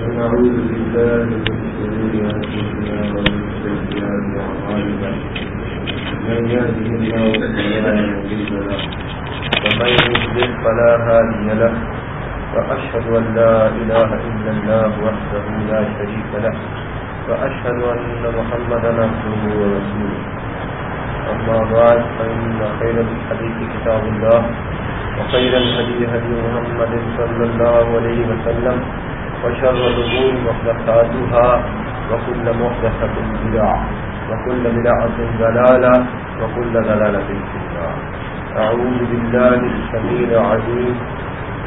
ونعوذ بالله من شرور أنفسنا ومن سيئات أعمالنا من يهده الله فلا مضل له ومن يضلل فلا هادي له وأشهد أن لا إله إلا الله وحده لا شريك له وأشهد أن محمدا عبده ورسوله أما بعد، فإن خير الحديث كتاب الله. وخير الهدي هدي محمد صلى الله عليه وسلم وشر الأمور محدثاتها وكل محدثة بدعة وكل بدعة ضلالة وكل ضلالة في النار. أعوذ بالله السميع العليم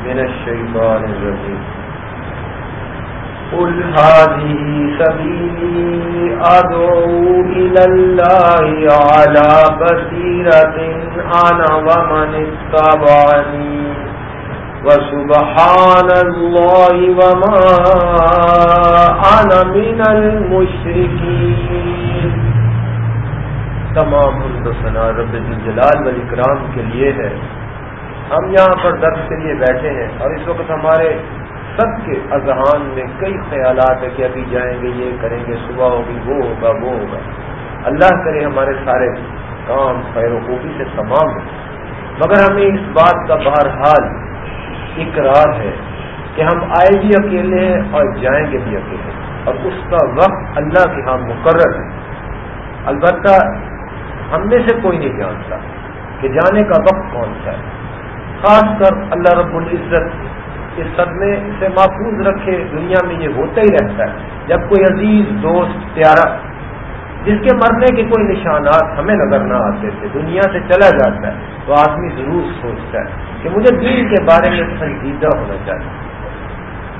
من الشيطان الرجيم. قل هذه سبيلي أدعو إلى الله على بصيرة أنا ومن اتبعني وسبحان الله وما أنا من المشركين تمام حمدنا رب الجلال والاکرام کے لیے ہے۔ ہم یہاں پر درس کے لیے بیٹھے ہیں اور اس وقت ہمارے سب کے اذہان میں کئی خیالات ہیں کہ ابھی جائیں گے، یہ کریں گے، صبح ہوگی، وہ ہوگا وہ ہوگا۔ اللہ کرے ہمارے سارے کام خیر و خوبی سے تمام ہو۔ مگر ہمیں اس بات کا بہرحال اقرار ہے کہ ہم آئے بھی اکیلے ہیں اور جائیں گے بھی اکیلے اور اس کا وقت اللہ کے ہاں مقرر ہے۔ البتہ ہم میں سے کوئی نہیں جانتا کہ جانے کا وقت کون سا ہے۔ خاص کر اللہ رب العزت اس صدمے سے محفوظ رکھے، دنیا میں یہ ہوتا ہی رہتا ہے۔ جب کوئی عزیز، دوست، پیارا، جس کے مرنے کے کوئی نشانات ہمیں نظر نہ آتے تھے دنیا سے چلا جاتا ہے، تو آدمی ضرور سوچتا ہے کہ مجھے دین کے بارے میں سنجیدہ ہونا چاہیے۔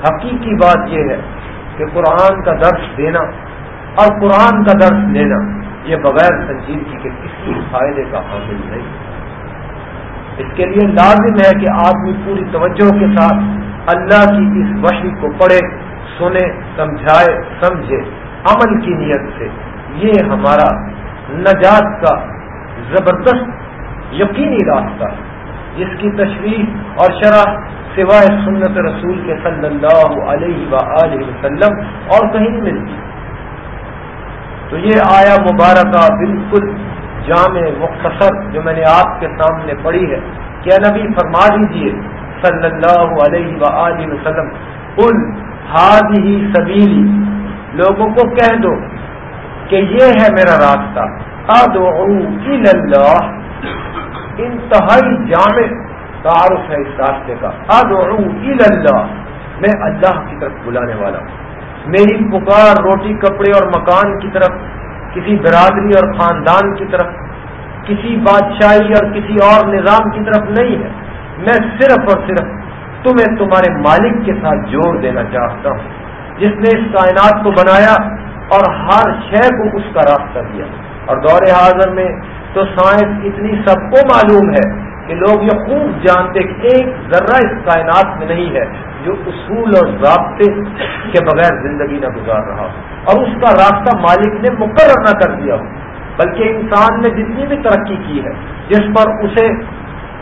حقیقی بات یہ ہے کہ قرآن کا درس دینا اور قرآن کا درس لینا، یہ بغیر سنجیدگی کے کسی فائدے کا حاصل نہیں۔ اس کے لیے لازم ہے کہ آدمی پوری توجہ کے ساتھ اللہ کی اس وحی کو پڑھے، سنے، سمجھائے، سمجھے، عمل کی نیت سے۔ یہ ہمارا نجات کا زبردست یقینی راستہ ہے۔ جس کی تشریح اور شرح سوائے سنت رسول کے صلی اللہ علیہ و وسلم اور کہیں نہیں۔ ملتی تو یہ آیا مبارکہ بالکل جامع مختصر جو میں نے آپ کے سامنے پڑھی ہے۔ کیا نبی فرما دیجیے صلی اللہ علیہ و وسلم کل ہی سبیلی لوگوں کو کہہ دو کہ یہ ہے میرا راستہ۔ اللہ انتہائی جامع تعارف ہے اس راستے کا۔ اللہ میں اللہ کی طرف بلانے والا ہوں۔ میری پکار روٹی، کپڑے اور مکان کی طرف، کسی برادری اور خاندان کی طرف، کسی بادشاہی اور کسی اور نظام کی طرف نہیں ہے۔ میں صرف اور صرف تمہیں تمہارے مالک کے ساتھ جوڑ دینا چاہتا ہوں۔ جس نے اس کائنات کو بنایا اور ہر شے کو اس کا راستہ دیا۔ اور دور حاضر میں تو سائنس اتنی سب کو معلوم ہے کہ لوگ یہ خوب جانتے کہ ایک ذرہ اس کائنات میں نہیں ہے جو اصول اور ضابطے کے بغیر زندگی نہ گزار رہا ہو۔ اور اس کا راستہ مالک نے مقرر نہ کر دیا ہو۔ بلکہ انسان نے جتنی بھی ترقی کی ہے، جس پر اسے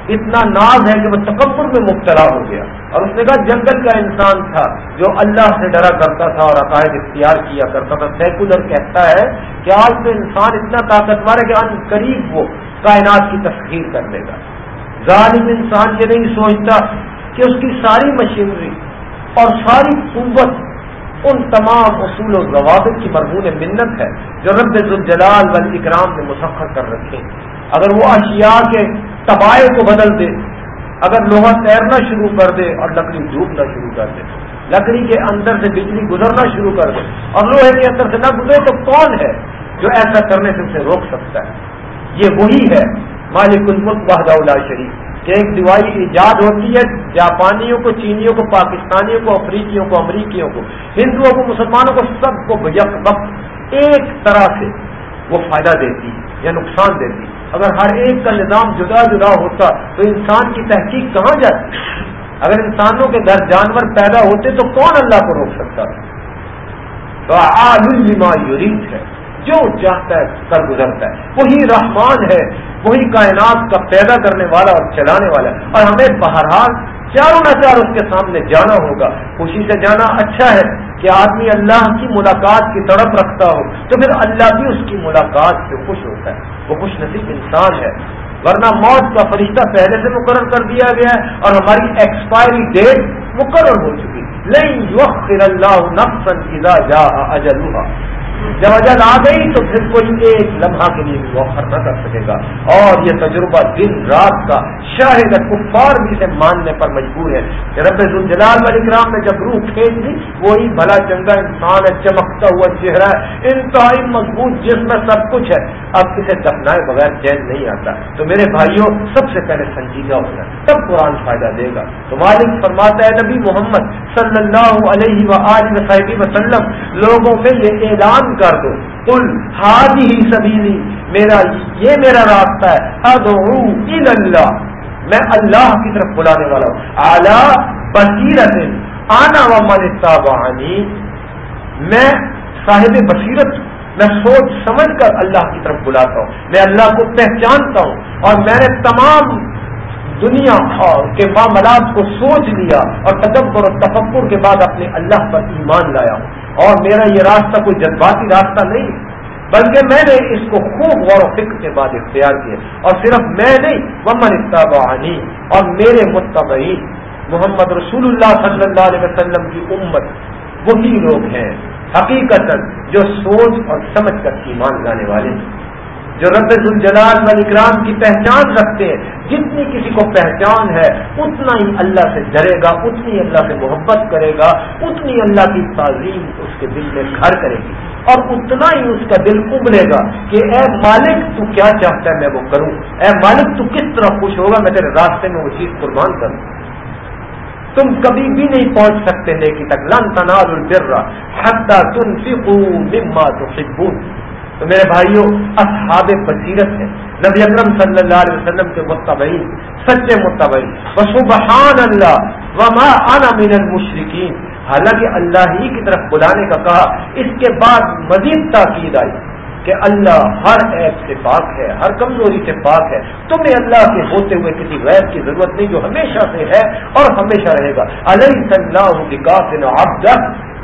اتنا ناز ہے کہ وہ تکبر میں مبتلا ہو گیا۔ اور اس نے کہا، جنگل کا انسان تھا جو اللہ سے ڈرا کرتا تھا اور عقائد اختیار کیا کرتا تھا۔ سیکولر کہتا ہے کہ آج تو انسان اتنا طاقتور ہے کہ ان قریب وہ کائنات کی تسخیر کر لے گا۔ ظالم انسان یہ نہیں سوچتا کہ اس کی ساری مشینری اور ساری قوت ان تمام اصول و ضوابط کی مرہون منت ہے جو رب الجلال وال اکرام نے مسخر کر رکھے۔ اگر وہ اشیاء کے تباہ کو بدل دے، اگر لوہا تیرنا شروع کر دے اور لکڑی ڈوبنا شروع کر دے۔ لکڑی کے اندر سے بجلی گزرنا شروع کر دے۔ اور لوہے کے اندر سے نہ گزرے تو کون ہے جو ایسا کرنے سے اسے روک سکتا ہے؟ یہ وہی ہے مالک الملک وحدہ اللہ شریف کہ ایک دوائی ایجاد ہوتی ہے، جاپانیوں کو، چینیوں کو، پاکستانیوں کو، افریقیوں کو، امریکیوں کو، ہندوؤں کو، مسلمانوں کو، سب کو یک وقت ایک طرح سے وہ فائدہ دیتی، یا نقصان دیتی۔ اگر ہر ایک کا نظام جدا جدا ہوتا تو انسان کی تحقیق کہاں جاتی؟ اگر انسانوں کے گھر جانور پیدا ہوتے تو کون اللہ کو روک سکتا؟ تو عالما یورید ہے، جو چاہتا ہے کر گزرتا ہے۔ وہی رحمان ہے، وہی کائنات کا پیدا کرنے والا اور چلانے والا ہے۔ اور ہمیں بہرحال چاروں نہ چار اس کے سامنے جانا ہوگا۔ خوشی سے جانا اچھا ہے۔ کہ آدمی اللہ کی ملاقات کی تڑپ رکھتا ہو تو پھر اللہ بھی اس کی ملاقات سے خوش ہوتا ہے۔ وہ خوش نصیب انسان ہے۔ ورنہ موت کا فرشتہ پہلے سے مقرر کر دیا گیا ہے اور ہماری ایکسپائری ڈیٹ مقرر ہو چکی۔ نہیں وقت اللہ نفسا اذا جاء اجلها۔ جب اجل آ گئی تو پھر کوئی ایک لمحہ کے لیے بھی وفر نہ کر سکے گا۔ اور یہ تجربہ دن رات کا شاہد کفار بھی سے ماننے پر مجبور ہے کہ رب الجلال والی کرام نے جب روح کھینچ دی، وہی بھلا چنگا انسان ہے، چمکتا ہوا چہرہ ہے، انتہائی مضبوط جس میں سب کچھ ہے۔ اب کسی دفنائے بغیر چین نہیں آتا۔ تو میرے بھائیوں، سب سے پہلے سنجیدہ ہونا تب قرآن فائدہ دے گا۔ تو مالک فرماتا ہے، نبی محمد صلی اللہ علیہ و وسلم، لوگوں میں یہ اعلان کر دو۔ کل ہادی ہی سبیلی، میرا یہ میرا راستہ ہے۔ ادعو اللہ۔ میں اللہ کی طرف بلانے والا ہوں۔ اعلی بصیرت آنا و من تابانی میں صاحب بصیرت میں سوچ سمجھ کر اللہ کی طرف بلاتا ہوں۔ میں اللہ کو پہچانتا ہوں۔ اور میں نے تمام دنیا کے معاملات کو سوچ لیا اور تدبر اور تفکر کے بعد اپنے اللہ پر ایمان لایا۔ اور میرا یہ راستہ کوئی جذباتی راستہ نہیں، بلکہ میں نے اس کو خوب غور و فکر کے بعد اختیار کیا۔ اور صرف میں نہیں ممن اتبانی اور میرے متبعین۔ محمد رسول اللہ صلی اللہ علیہ وسلم کی امت وہی لوگ ہیں حقیقت جو سوچ اور سمجھ کر ایمان لانے والے ہیں۔ جو رب الجلال والاکرام کی پہچان رکھتے ہیں، جتنی کسی کو پہچان ہے، اتنا ہی اللہ سے ڈرے گا، اتنی اللہ سے محبت کرے گا، اتنی اللہ کی تعظیم اس کے دل میں گھر کرے گی۔ اور اتنا ہی اس کا دل ابلے گا کہ اے مالک، تو کیا چاہتا ہے میں وہ کروں؟ اے مالک، تو کس طرح خوش ہوگا؟ میں تیرے راستے میں وہ چیز قربان کروں۔ تم کبھی بھی نہیں پہنچ سکتے نیکی تک۔ لن تنال البر حتى تنفقوا مما تحبون۔ تو میرے بھائیوں، اصحاب بصیرت ہے نبی اکرم صلی اللہ علیہ وسلم کے متبعین، سچے متبعین۔ وسبحان اللہ وما انا من المشرکین۔ حالانکہ اللہ ہی کی طرف بلانے کا کہا، اس کے بعد مزید تاکید آئی کہ اللہ ہر ایپ سے پاک ہے، ہر کمزوری سے پاک ہے۔ تمہیں اللہ کے ہوتے ہوئے کسی غیر کی ضرورت نہیں، جو ہمیشہ سے ہے اور ہمیشہ رہے گا۔ علیہ صلی اللہ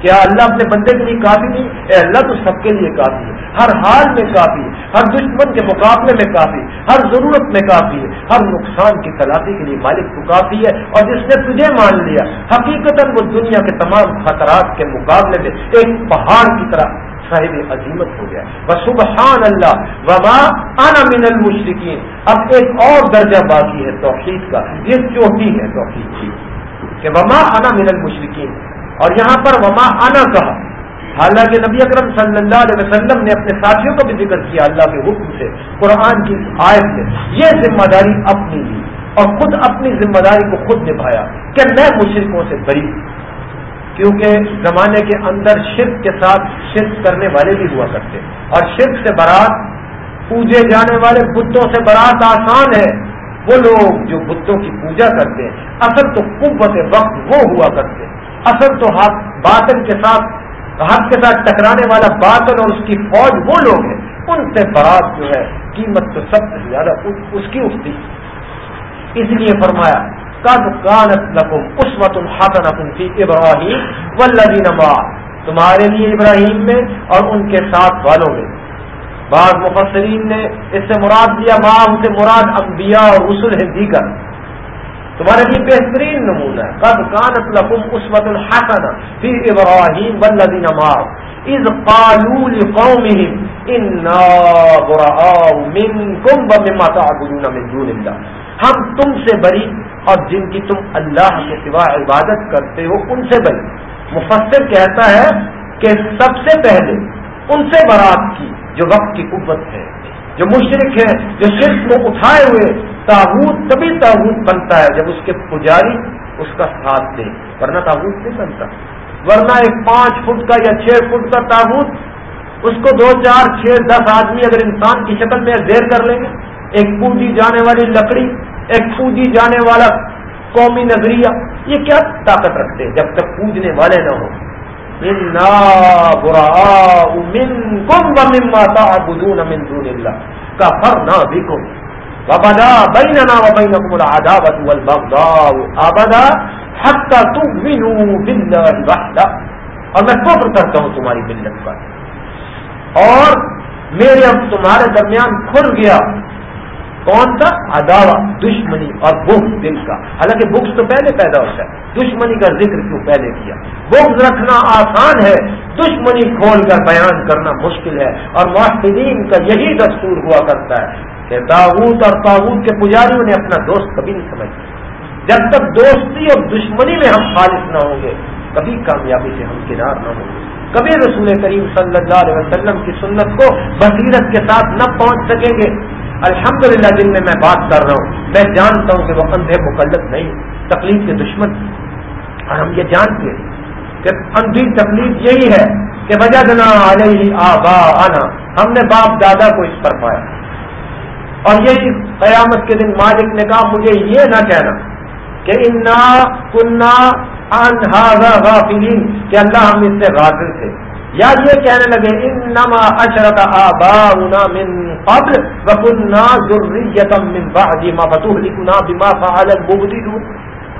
کیا اللہ اپنے بندے کے لیے کافی نہیں؟ اے اللہ تو سب کے لیے کافی ہے۔ ہر حال میں کافی ہے، ہر دشمن کے مقابلے میں کافی ہر ضرورت میں کافی ہے، ہر نقصان کی تلافی کے لیے مالک تو کافی ہے۔ اور جس نے تجھے مان لیا حقیقت وہ دنیا کے تمام خطرات کے مقابلے میں ایک پہاڑ کی طرح صاحب عظیمت ہو گیا۔ وہ سبحان اللہ، وما انا من المشرقین اب ایک اور درجہ باقی ہے توحید کا، یہ چوٹی ہے توحید۔ کی کہ وما انا من المشرقین اور یہاں پر وما آنا کہا۔ حالانکہ نبی اکرم صلی اللہ علیہ وسلم نے اپنے ساتھیوں کا بھی ذکر کیا اللہ کے حکم سے، قرآن کی آیت سے۔ یہ ذمہ داری اپنی لی اور خود اپنی ذمہ داری کو خود نبھایا کہ میں مشرقوں سے بری کیونکہ زمانے کے اندر شرک کے ساتھ شرک کرنے والے بھی ہوا کرتے۔ اور شرک سے برات، پوجے جانے والے بتوں سے برات آسان ہے۔ وہ لوگ جو بتوں کی پوجا کرتے ہیں، اصل تو قوت وقت وہ ہوا کرتے۔ اصل تو ہاتھ باطن کے ساتھ ہاتھ کے ساتھ ٹکرانے والا باطن اور اس کی فوج وہ لوگ ہیں، ان سے برات جو ہے، قیمت تو سب سے زیادہ اس کی اٹھتی اس لیے فرمایا کب کانت لکم اس وقت الحسن اپن کی ابراہیم تمہارے لیے ابراہیم میں اور ان کے ساتھ والوں میں۔ بعض مفسرین نے اس سے مراد دیا ماں ان سے مراد انبیاء اور رسول ہے دیگر۔ تمہارے لیے بہترین نمونہ ہے۔ کب کانت لکم اسمت الحسن فی ابراہیم والذین معاہ اذ قالوا لقومهم انا براء منکم ومما تعبدون من دون اللہ ہم تم سے بری اور جن کی تم اللہ کے سوا عبادت کرتے ہو، ان سے بری مفسر کہتا ہے کہ سب سے پہلے ان سے برات کی جو وقت کی قوت ہے۔ جو مشرق ہے جو شرک کو اٹھائے ہوئے تابوت تبھی تابوت بنتا ہے، جب اس کے پجاری اس کا ساتھ دے ورنہ تابوت نہیں بنتا۔ ورنہ ایک پانچ فٹ کا یا چھ فٹ کا تابوت اس کو دو، چار، چھ، دس آدمی اگر انسان کی شکل میں زیر کر لیں گے، ایک پوجی جانے والی لکڑی، ایک پوجی جانے والا قومی نظریہ، یہ کیا طاقت رکھتے جب تک پوجنے والے نہ ہوں؟ برا من کم و تعبدون من دون اللہ کا فر نہ بھی وبدا بیننا وبینکم العداوت والبغضاء ابدا حتى تؤمنوا بالله وحده. اور میں کفر کرتا ہوں تمہاری ملت پر. اور میرے اب تمہارے درمیان کھل گیا کون سا؟ اداوا دشمنی اور بخ دل کا۔ حالانکہ بکس تو پہلے پیدا ہوتا ہے، دشمنی کا ذکر کیوں پہلے کیا؟ بغض رکھنا آسان ہے، دشمنی کھول کر بیان کرنا مشکل ہے، اور معاہدین کا یہی دستور ہوا کرتا ہے کہ داود اور تاوت کے پجاریوں نے اپنا دوست کبھی نہیں سمجھا۔ جب تک دوستی اور دشمنی میں ہم خالص نہ ہوں گے، کبھی کامیابی سے ہم کنار نہ ہوں گے۔ کبھی رسول کریم صلی اللہ علیہ وسلم کی سنت کو بصیرت کے ساتھ نہ پہنچ سکیں گے۔ الحمدللہ للہ جن میں میں بات کر رہا ہوں، میں جانتا ہوں کہ وہ اندھے مقلد نہیں، تکلیف کے دشمن اور ہم یہ جانتے ہیں کہ اندھی تکلیف یہی ہے کہ وجہ دنا علیہ آبا آنا ہم نے باپ دادا کو اس پر پایا۔ اور یہی قیامت کے دن مالک نے کہا، مجھے یہ نہ کہنا کہ انا کنہ غافلین کہ اللہ ہم اس سے غافل تھے۔ یا یہ کہنے لگے، انما اشرت آباؤنا من قبل من بعد ما بما فعل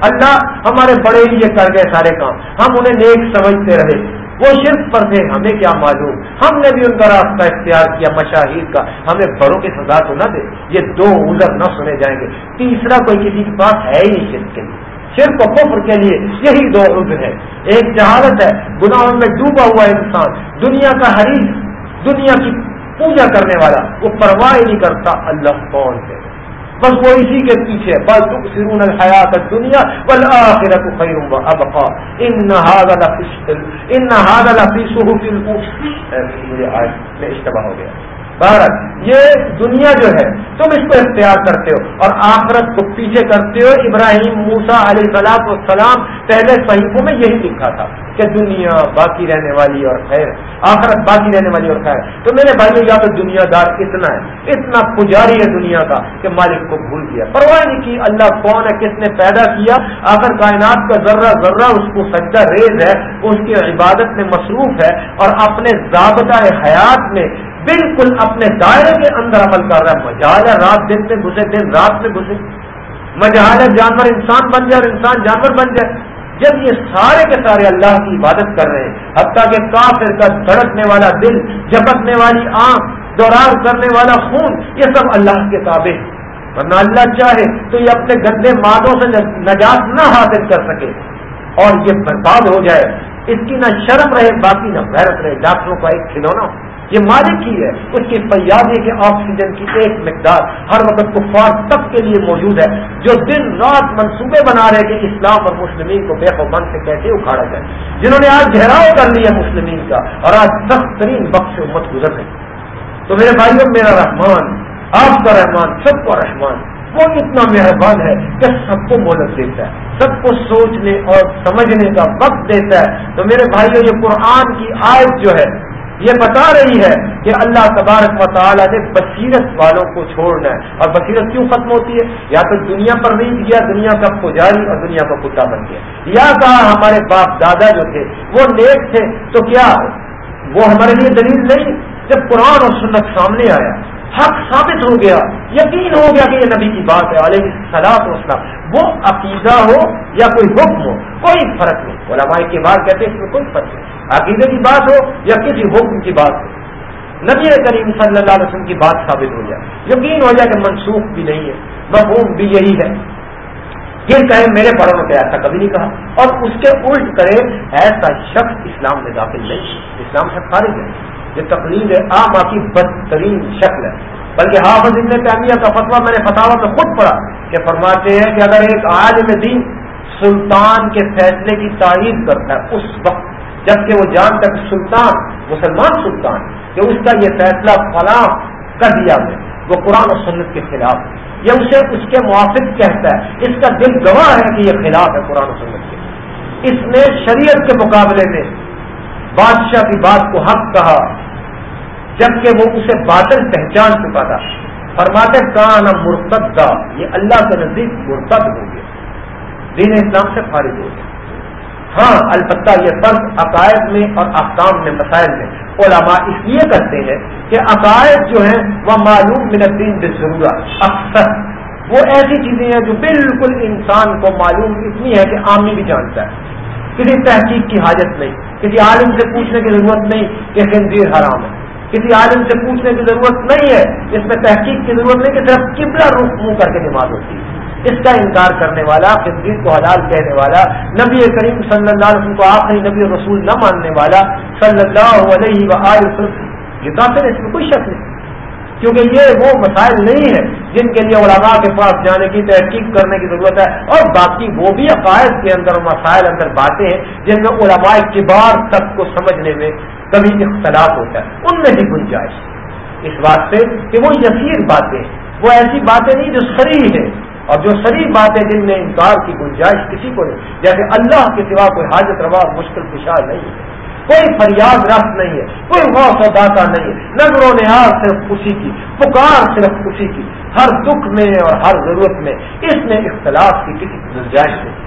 اللہ ہمارے بڑے ہی یہ کر گئے سارے کام، ہم انہیں نیک سمجھتے رہے۔ وہ شرک پر تھے، ہمیں کیا معلوم؟ ہم نے بھی ان کا راستہ اختیار کیا مشاہیر کا، ہمیں بڑوں کی سزا تو نہ دے۔ یہ دو عذر نہ سنے جائیں گے۔ تیسرا کوئی کسی کے پاس ہے ہی نہیں شرک کے لیے۔ شرک و کفر کے لیے یہی دو عذر ہے ایک جہالت ہے، گناہوں میں ڈوبا ہوا انسان، دنیا کا حریف دنیا کی پوجا کرنے والا، وہ پرواہ نہیں کرتا اللہ کون ہے۔ بس وہ اسی کے پیچھے بل تم سرون الحیات دنیا بل آخرت خیر ابقا۔ ان ان لفی مجھے آج، میں اشتباہ ہو گیا۔ بھارت یہ دنیا جو ہے، تم اس کو اختیار کرتے ہو۔ اور آخرت کو پیچھے کرتے ہو۔ ابراہیم موسا علیہ سلاط والسلام پہلے صحیفوں میں یہی لکھا تھا کہ دنیا باقی رہنے والی اور خیر، آخرت باقی رہنے والی اور خیر۔ تو میرے بھائی یا تو دنیا دار اتنا ہے، اتنا پجاری ہے دنیا کا کہ مالک کو بھول گیا۔ پرواہ نہیں کی اللہ کون ہے، کس نے پیدا کیا۔ آخر کائنات کا ذرہ ذرہ اس کو سجدہ ریز ہے، اس کی عبادت میں مصروف ہے اور اپنے ضابطہ حیات میں بالکل اپنے دائرے کے اندر عمل کر رہا ہے۔ مجھال رات دن میں گھسے دن رات میں گھسے مجھال جانور، انسان بن جائے اور انسان جانور بن جائے۔ جب یہ سارے کے سارے اللہ کی عبادت کر رہے ہیں، حتیٰ کہ کافر کا دھڑکنے والا دل، جھپکنے والی آنکھ، دوران کرنے والا خون، یہ سب اللہ کے تابع ورنہ اللہ چاہے تو یہ اپنے گندے مادوں سے نجات نہ حاصل کر سکے۔ اور یہ برباد ہو جائے۔ اس کی نہ شرم رہے، باقی نہ غیرت رہے۔ ڈاکٹروں کا ایک کھلونا۔ یہ مالک ہی ہے، اس کی فیاضی کے آکسیجن کی ایک مقدار ہر وقت کفار سب کے لیے موجود ہے، جو دن رات منصوبے بنا رہے کہ اسلام اور مسلمین کو بے بند سے کیسے اکھاڑا جائے۔ جنہوں نے آج گہراؤ کر لیا مسلمین کا اور آج سخت ترین وقت سے امت گزر رہی۔ تو میرے بھائیوں، میرا رحمان، آپ کا رحمان، سب کا رحمان، وہ اتنا مہربان ہے کہ سب کو مولت دیتا ہے، سب کو سوچنے اور سمجھنے کا وقت دیتا ہے۔ تو میرے بھائیوں، یہ قرآن کی آیت جو ہے یہ بتا رہی ہے کہ اللہ تبارک و تعالیٰ نے بصیرت والوں کو چھوڑنا ہے۔ اور بصیرت کیوں ختم ہوتی ہے؟ یا تو دنیا پر نہیں گیا دنیا کا پجاری اور دنیا کا کتا بن گیا۔ یا کہا ہمارے باپ دادا جو تھے، وہ نیک تھے، تو کیا وہ ہمارے لیے دلیل نہیں؟ جب قرآن اور سنت سامنے آیا، حق ثابت ہو گیا، یقین ہو گیا کہ یہ نبی کی بات ہے، علیہ سلاد وسلم وہ عقیدہ ہو یا کوئی حکم ہو، کوئی فرق نہیں۔ علماء کی بات کہتے ہیں اس میں کوئی فرق نہیں۔ عقیدے کی بات ہو یا کسی حکم کی بات ہو۔ نبی کریم صلی اللہ علیہ وسلم کی بات ثابت ہو جائے۔ یقین ہو جائے کہ منسوخ بھی نہیں ہے، مفہوم بھی یہی ہے۔ پھر کہے میرے بڑوں نے ایسا کبھی نہیں کہا۔ اور اس کے الٹ کرے ایسا شخص اسلام میں داخل نہیں اسلام سے خارج ہے۔ یہ تقلید عام کی بدترین شکل ہے۔ بلکہ حافظ ابن تعمیہ کا فتویٰ میں نے فتوا میں خود پڑھا کہ فرماتے ہیں کہ اگر ایک عالم دین سلطان کے فیصلے کی تعریف کرتا ہے، اس وقت جبکہ وہ جانتا کہ سلطان، مسلمان سلطان، کہ اس کا یہ فیصلہ فلاں کر دیا میں وہ قرآن و سنت کے خلاف۔ یا اسے اس کے موافق کہتا ہے۔ اس کا دل گواہ ہے کہ یہ خلاف ہے قرآن و سنت کے۔ اس نے شریعت کے مقابلے میں بادشاہ کی بات کو حق کہا، جبکہ وہ اسے باطل پہچان چکا تھا۔ فرماتے کان مرتدہ یہ اللہ کے نزدیک مرتد ہو گیا۔ دین اسلام سے فارغ ہو گیا۔ ہاں البتہ یہ فرق عقائد میں اور احکام میں مسائل میں علماء اس لیے کرتے ہیں کہ عقائد جو ہیں، وہ معلوم من الدین ضرورت اکثر۔ وہ ایسی چیزیں ہیں جو بالکل انسان کو معلوم اتنی ہے کہ عامی بھی جانتا ہے۔ کسی تحقیق کی حاجت نہیں، کسی عالم سے پوچھنے کی ضرورت نہیں کہ خنزیر حرام ہے۔ کسی عالم سے پوچھنے کی ضرورت نہیں ہے، اس میں تحقیق کی ضرورت نہیں کہ صرف قبلہ روح منہ کر کے نماز ہوتی ہے۔ اس کا انکار کرنے والا خنزیر کو حلال کہنے والا، نبی کریم صلی اللہ علیہ وسلم کو آخری نبی رسول نہ ماننے والا، صلی اللہ علیہ وسلم یہ کافر اس میں کوئی شک نہیں۔ کیونکہ یہ وہ مسائل نہیں ہیں جن کے لیے علماء کے پاس جانے کی، تحقیق کرنے کی ضرورت ہے۔ اور باقی وہ بھی عقائد کے اندر مسائل اندر باتیں ہیں جن میں علماء کبار تک کو سمجھنے میں کبھی اختلاف ہوتا ہے۔ ان میں بھی گنجائش۔ اس بات سے کہ وہ یسیر باتیں وہ ایسی باتیں نہیں جو سری ہے اور جو سری باتیں جن میں انکار کی گنجائش کسی کو نہیں، جیسے اللہ کے سوا کوئی حاجت روا مشکل خوشحال نہیں ہے، کوئی فریاد رفت نہیں ہے، کوئی غوث و داتا نہیں ہے، نظر و نہار صرف خوشی کی، پکار صرف خوشی کی، ہر دکھ میں اور ہر ضرورت میں اس میں اختلاف کی کسی گنجائش نہیں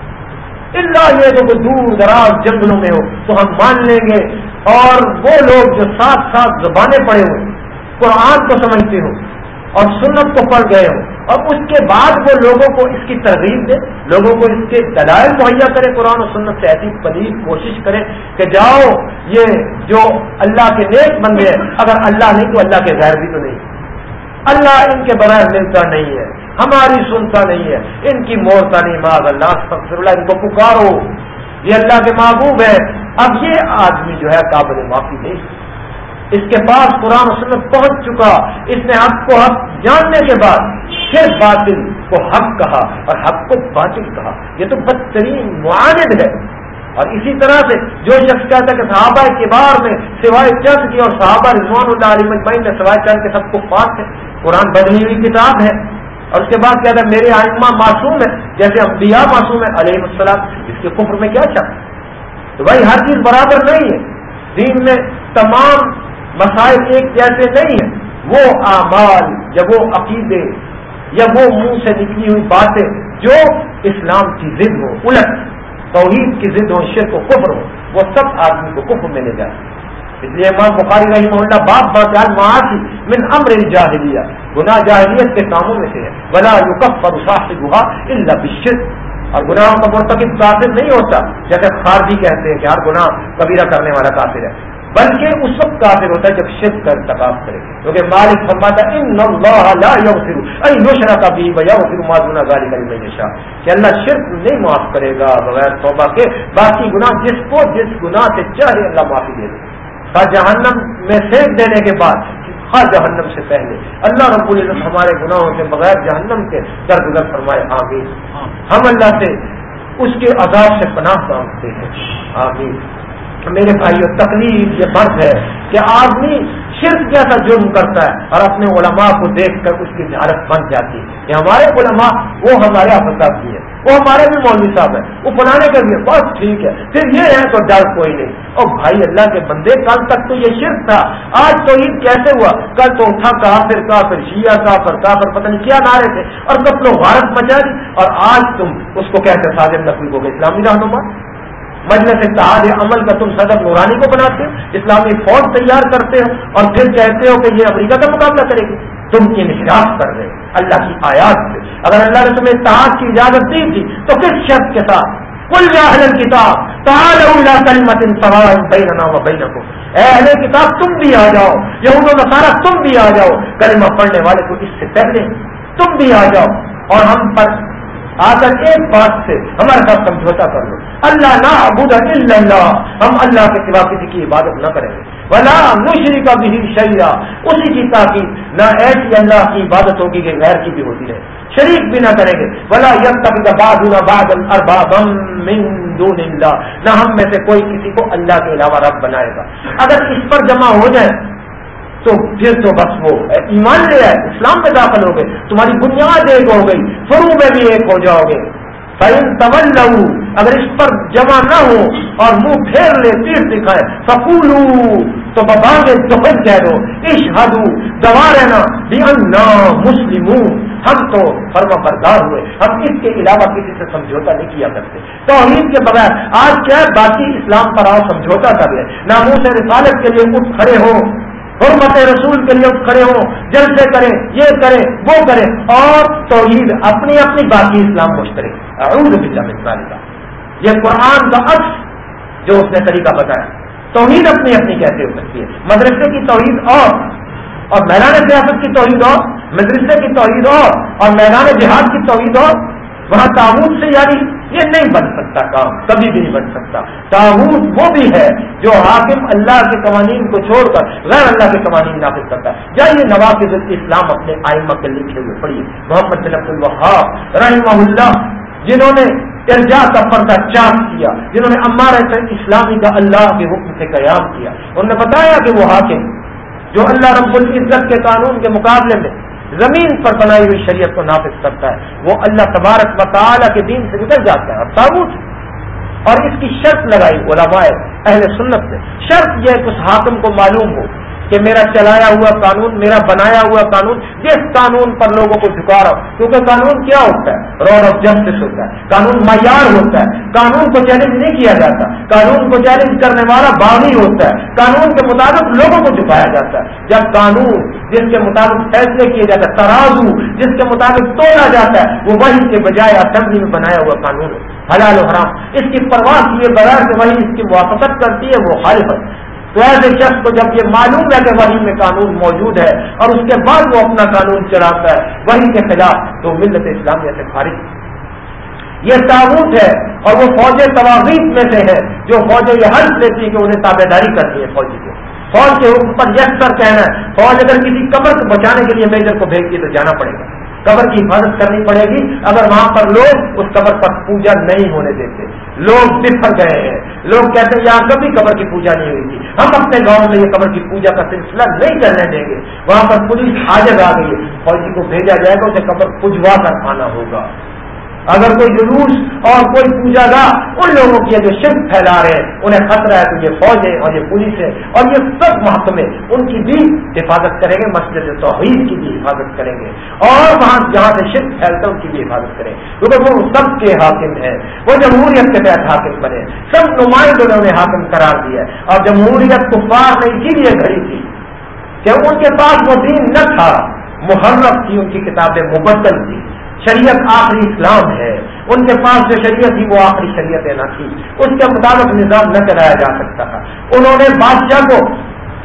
اللہ یہ جو دور دراز جنگلوں میں ہو، تو ہم مان لیں گے۔ اور وہ لوگ جو ساتھ ساتھ زبانیں پڑے ہوئے، قرآن کو سمجھتے ہوں اور سنت کو پڑھ گئے ہوں اور اس کے بعد وہ لوگوں کو اس کی ترغیب دے، لوگوں کو اس کے دلائل مہیا کرے، قرآن و سنت سے ایسی پلیز کوشش کرے کہ جاؤ، یہ جو اللہ کے نیک بندے ہیں، اگر اللہ نہیں تو اللہ کے غیر بھی تو نہیں۔ اللہ ان کے بغیر ملتا نہیں ہے، ہماری سنتا نہیں ہے، ان کی مورتا نہیں ماض اللہ اللہ، ان کو پکارو۔ یہ اللہ کے محبوب ہے اب یہ آدمی جو ہے قابل معافی نہیں۔ اس کے پاس قرآن و سنت پہنچ چکا۔ اس نے حق کو حق جاننے کے بعد پھر باطل کو حق کہا اور حق کو باطل کہا۔ یہ تو بدترین معاند ہے۔ اور اسی طرح سے جو شخص کہتا ہے کہ صحابہ کے بار میں سوائے چند کی اور صحابہ رضوان اللہ علیہ مجمعین نے سوائے چند کے سب کو پاس ہے قرآن بدلی ہوئی کتاب ہے۔ اور اس کے بعد کہتا ہے میرے آئمہ معصوم ہے جیسے انبیاء معصوم ہے علیہ السلام۔ اس کے کفر میں کیا شک؟ تو بھائی ہر چیز برابر نہیں ہے۔ دین میں تمام مسائل ایک جیسے نہیں ہیں۔ وہ اعمال یا وہ عقیدے یا وہ منہ سے نکلی ہوئی باتیں جو اسلام کی ضد ہو، الٹ۔ توحید کی ضد ہو، شرک و کفر ہو، وہ سب آدمی کو کفر میں لے جائے اس لیے امام بخاری رحمہ اللہ باپ بات معاشی من امر جاہلیہ گناہ جاہلیت کے کاموں میں سے ہے۔ بلا یوکف پر سے گہا اللہ بشر اور گناہوں کا مرتکب کافر نہیں ہوتا، جیسے خارجی کہتے ہیں کہ ہر گناہ کبیرہ کرنے والا کافر ہے۔ بلکہ اس وقت کافر ہوتا ہے جب شرک کا ارتقاب کرے کیونکہ مالک فرماتا ان اللہ لا یغفر ان یشرک به ویغفر ما دون ذلك لمن یشاء۔ کہ اللہ شرک نہیں معاف کرے گا بغیر توبہ کے۔ باقی گناہ جس کو جس گناہ سے چاہے اللہ معافی دے دے۔ خواہ جہنم میں پھینک دینے کے بعد ہر جہنم سے پہلے۔ اللہ رب العزت ہمارے گناہوں کے بغیر جہنم کے درگزر فرمائے۔ آمین۔ ہم اللہ سے اس کے عذاب سے پناہ مانگتے ہیں۔ آمین۔ میرے بھائیو تکلیف یہ فرض ہے کہ آدمی شرک جیسا جرم کرتا ہے اور اپنے علماء کو دیکھ کر اس کی جہارت بن جاتی ہے۔ کہ ہمارے علماء، وہ ہمارے آفتا بھی ہے۔ وہ ہمارے بھی مولوی صاحب ہیں۔ وہ پڑھانے کے لیے بس ٹھیک ہے۔ پھر یہ ہے تو ڈر کوئی نہیں۔ اور بھائی، اللہ کے بندے، کل تک تو یہ شرک تھا۔ آج تو عید کیسے ہوا؟ کل تو اٹھا کہا پھر کہا پھر شیعہ کہا پھر کہا پھر پتہ نہیں کیا نعرے تھے۔ اور سب لوگ غارت مچا دی۔ اور آج تم اس کو کہتے ساجد نقل کو اسلامی رہنما۔ مجلس اتحاد عمل کا تم صدر نورانی کو بناتے ہو، اسلامی فوج تیار کرتے ہو اور پھر کہتے ہو کہ یہ امریکہ کا مقابلہ کرے گی۔ تم انحراف کر رہے اللہ کی آیات سے۔ اگر اللہ نے تمہیں اتحاد کی اجازت دی تھی، تو کس شرط کے ساتھ؟ کل اہل کتاب اہل کتاب تم بھی آ جاؤ۔ یہ نصارہ، تم بھی آ جاؤ۔ کلمہ پڑھنے والے کو اس سے پہلے تم بھی آ جاؤ۔ اور ہم پر آ کر ایک بات سے ہمارے ساتھ سمجھوتا کر لو۔ اللہ نہ ابود اللہ۔ ہم اللہ کے سوا کسی کی عبادت نہ کریں۔ گے بلا مشری کا بھی شریا اسی کی تاکید نہ ایسی اللہ کی عبادت ہوگی کہ غیر کی بھی ہوتی ہے شریک بھی نہ کریں گے۔ بلا یم تک نہ ہم میں سے کوئی کسی کو اللہ کے علاوہ رب بنائے گا۔ اگر اس پر جمع ہو جائے تو پھر تو بس وہ ایمان لے آئے، اسلام میں داخل ہو گئے، تمہاری بنیاد ایک ہو گئی فرو میں بھی ایک ہو جاؤ گے۔ تمل لہو اگر اس پر جمع نہ ہو اور منہ پھیر لے، تیر دکھائے سکول تو بباگ دخل کہہ دو۔ اشہدو دوا رہنا بھی مسلم ہم تو فرما بردار ہوئے۔ ہم اس کے علاوہ کسی سے سمجھوتا نہیں کیا کرتے۔ توحید کے بغیر آج کیا باقی اسلام پر آؤ، سمجھوتا کر لے ناموں سے رسالت کے لیے اٹھ کھڑے ہو۔ حرمت رسول کے لیے کھڑے ہو جلسے کریں، یہ کریں، وہ کریں، اور توحید اپنی اپنی باقی اسلام مشترک اعوذ باللہ من کا یہ قرآن کا عکس جو اس نے طریقہ بتایا۔ توحید اپنی اپنی کیسے ہو سکتی ہے۔ مدرسے کی توحید اور اور میدان سیاست کی توحید اور، مدرسے کی توحید اور اور میدان جہاد کی توحید اور، وہاں تعاون سے یعنی یہ نہیں بن سکتا کام، کبھی بھی نہیں بن سکتا۔ تعاون وہ بھی ہے جو حاکم اللہ کے قوانین کو چھوڑ کر غیر اللہ کے قوانین نافذ کرتا ہے۔ جائیے نواز اسلام اپنے آئمہ کے لکھے ہوئے پڑھیے محمد بن عبد الوہاب رحمہ اللہ، جنہوں نے ارجا کا پردہ چاند کیا، جنہوں نے امار اسلامی کا اللہ کے حکم سے قیام کیا۔ انہوں نے بتایا کہ وہ حاکم جو اللہ رب العزت کے قانون کے مقابلے میں زمین پر بنائی ہوئی شریعت کو نافذ کرتا ہے۔ وہ اللہ تبارک و تعالیٰ کے دین سے نکل جاتا ہے۔ اور تابوت اور اس کی شرط لگائی علماء اہل سنت سے شرط یہ کہ اس حاکم کو معلوم ہو کہ میرا چلایا ہوا قانون، میرا بنایا ہوا قانون، جس قانون پر لوگوں کو جھکا رہا ہوں۔ کیونکہ قانون کیا ہوتا ہے؟ روڈ آف جسٹس ہوتا ہے۔ قانون معیار ہوتا ہے۔ قانون کو چیلنج نہیں کیا جاتا۔ قانون کو چیلنج کرنے والا باغی ہوتا ہے۔ قانون کے مطابق لوگوں کو جھکایا جاتا ہے۔ جب قانون جس کے مطابق فیصلے کیے جاتے ہیں، ترازو جس کے مطابق توڑا جاتا ہے، وہ وہی کے بجائے اسمبلی میں بنایا ہوا قانون ہے، حلال و حرام۔ اس کی پرواہ کیے بغیر کہ وہی اس کی موافقت کرتی ہے، وہ خالف ہے۔ تو ایسے شخص کو جب یہ معلوم ہے کہ وہی میں قانون موجود ہے اور اس کے بعد وہ اپنا قانون چلاتا ہے وہی کے خلاف تو ملت اسلامیہ سے خارج۔ یہ تعبت ہے اور وہ فوج توابیت میں سے ہے جو فوجیں یہ حل لیتی ہے کہ انہیں تابے داری کرتی ہے فوجی کو۔ فوج کے حکم پر یس کر کہنا ہے۔ فوج اگر کسی قبر کو بچانے کے لیے میجر کو بھیجتی تو جانا پڑے گا۔ قبر کی حفاظت کرنی پڑے گی۔ اگر وہاں پر لوگ اس قبر پر پوجا نہیں ہونے دیتے، لوگ بفر گئے ہیں۔ لوگ کہتے ہیں یہاں کبھی قبر کی پوجا نہیں ہوئی تھی۔ ہم اپنے گاؤں میں یہ قبر کی پوجا کا سلسلہ نہیں کرنے دیں گے۔ وہاں پر پولیس حاضر آ گئی ہے۔ فوجی کو بھیجا جائے گا، اسے قبر پجوا کر آنا ہوگا۔ اگر کوئی جلوس اور کوئی پوجا گا ان لوگوں کی جو شرک پھیلا رہے ہیں، انہیں خطرہ ہے تو یہ فوج ہے اور یہ پولیس ہے اور یہ سب محکمے ان کی بھی حفاظت کریں گے، مسجد توحید کی بھی حفاظت کریں گے اور وہاں جہاں سے شرک پھیلتا ہے ان کی بھی حفاظت کریں۔ کیونکہ وہ سب کے حاکم ہیں، وہ جمہوریت کے تحت حاکم بنے، سب نمائندوں نے انہیں حاکم قرار دیا اور جمہوریت کو پار نہیں کی لیے گھڑی تھی کہ ان کے پاس وہ دین نہ تھا محرف کی ان کی کتابیں مبدل تھی شریعت آخری اسلام ہے۔ ان کے پاس جو شریعت تھی وہ آخری شریعت نہ تھی اس کے مطابق نظام نہ چلایا جا سکتا تھا۔ انہوں نے بادشاہ کو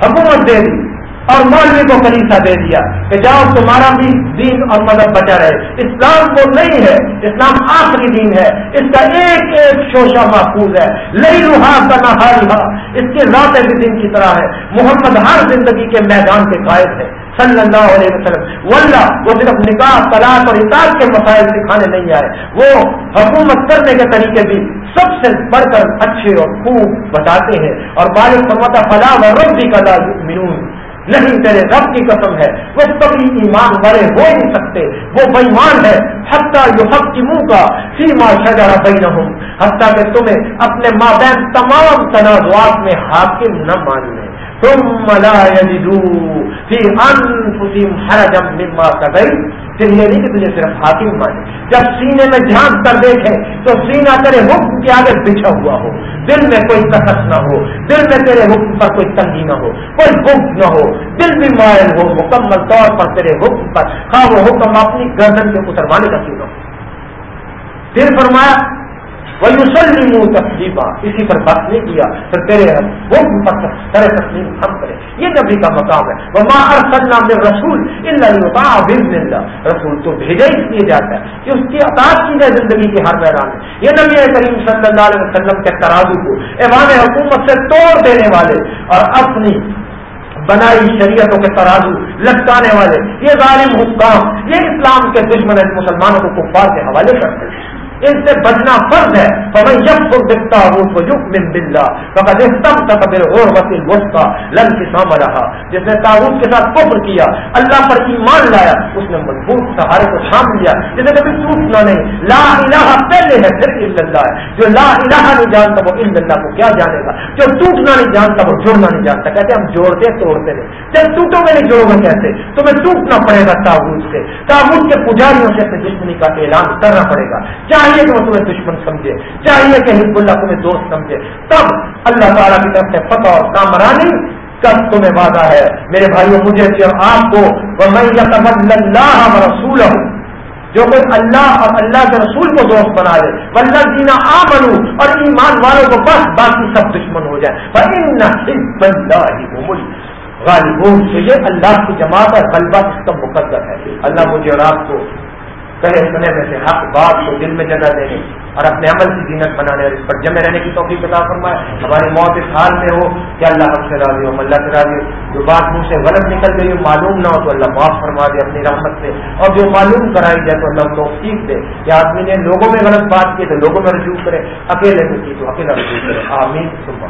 حکومت دے دی اور مولوی کو کلیسا دے دیا کہ جاؤ تمہارا بھی دین اور مدد بچا رہے۔ اسلام کو نہیں ہے، اسلام آخری دین ہے۔ اس کا ایک ایک شوشہ محفوظ ہے۔ لئی روحا کا نہ اس کے ذات دن کی طرح ہے محمد ہر زندگی کے میدان کے قائد ہے صلی اللہ علیہ وسلم. واللہ، وہ صرف نکاح، طلاق اور اطاعت کے مسائل سکھانے نہیں آئے. وہ حکومت کرنے کے طریقے بھی سب سے بڑھ کر اچھے اور خوب بتاتے ہیں. اور بالغ فرماتا فلاح و ربی کا مینون نہیں، تیرے رب کی قسم ہے. وہ کبھی ایمان والے ہو نہیں سکتے. وہ بےمان ہے. حتیٰ جو حق کی منہ کا سیما شجرا بئی نہ ہوں حتیٰ کہ تمہیں اپنے ماں بہن تمام تنازعات میں حاکم نہ مان لیں ثم لا يجدوا في انفسهم حرجا مما قضيت پھر یہ نہیں کہ تجھے صرف حاکم مانے. جب سینے میں جھانک کر دیکھے تو سینہ تیرے حکم کے آگے بچھا ہوا ہو. دل میں کوئی کثت نہ ہو. دل میں تیرے حکم پر کوئی تنگی نہ ہو. کوئی بھوک نہ ہو. دل بھی مائل ہو. مکمل طور پر تیرے حکم پر. خواہ وہ حکم اپنی گردن کے اتروانے کا کیوں نہ ہو. پھر فرمایا وہ تقسیبہ اسی پر بات نہیں کیا پھر تیرے وہ کرے تسلیم ہم کرے۔ یہ نبی کا مقام ہے۔ وہ ماں ہر سلام رسول اللہ رسول تو بھیجا ہی لیے جاتا ہے کہ اس کی اطاعت کی جائے زندگی کے ہر میدان میں۔ یہ نبی کریم صلی اللہ علیہ وسلم کے ترازو کو ایوان حکومت سے توڑ دینے والے اور اپنی بنائی شریعتوں کے ترازو لٹکانے والے۔ یہ ظالم حکام، یہ اسلام کے دشمن مسلمانوں کو کفار کے حوالے کرتے ہیں۔ ان سے بچنا فرض ہے۔ میں جب کو دکھتا ہوں تو یق من بلّہ بقد استم تقبر اور وسیل وسطہ لن کسام رہا جس نے تعاون کے ساتھ کفر کیا، اللہ پر ایمان لایا، اس نے مضبوط سہارے کو تھام لیا۔ جسے کبھی ٹوٹنا نہیں۔ لا الہ پہلے ہے پھر اللہ۔ ہے جو لا الہ نہیں جانتا، وہ اللہ کو کیا جانے گا؟ جو ٹوٹنا نہیں جانتا، وہ جوڑنا نہیں جانتا۔ کہتے ہم جوڑتے، توڑتے نہیں۔ جب ٹوٹو گے، نہیں جوڑو گے کہتے تمہیں ٹوٹنا پڑے گا تعاون سے۔ تعاون کے پجاریوں سے اپنی دشمنی کا اعلان کرنا پڑے گا۔ چاہے چاہیے کہ وہ تمہیں دشمن سمجھے، چاہیے کہ حزب اللہ تمہیں دوست سمجھے۔ تب اللہ تعالیٰ کی طرف سے فتح اور کامرانی کب تمہیں وعدہ ہے؟ میرے بھائیوں مجھے اور آپ کو اللہ رسول ہوں جو کوئی اللہ اور اللہ کے رسول کو دوست بنا لے ولہ جینا آ بنو اور ایمان والوں کو بس باقی سب دشمن ہو جائے پر غالبون تو یہ اللہ کی جماعت ہے غلبہ اس کا مقدر ہے۔ اللہ مجھے اور آپ کو کہے سنے میں سے حق بات کو دل میں جگہ دینے اور اپنے عمل کی زینت بنانے اور اس پر جمع رہنے کی توفیق عطا فرمائے۔ ہماری موت اس حال میں ہو کہ اللہ ہم سے راضی ہو اللہ سے راضی ہو۔ جو بات منہ سے غلط نکل گئی ہو معلوم نہ ہو تو اللہ معاف فرما دے اپنی رحمت سے۔ اور جو معلوم کرائی جائے تو اللہ کو سیکھ دے۔ کہ آدمی نے لوگوں میں غلط بات کی تو لوگوں میں رجوع کرے۔ اکیلے میں کی تو اکیلا رجوع کرے۔ آمین۔ صبح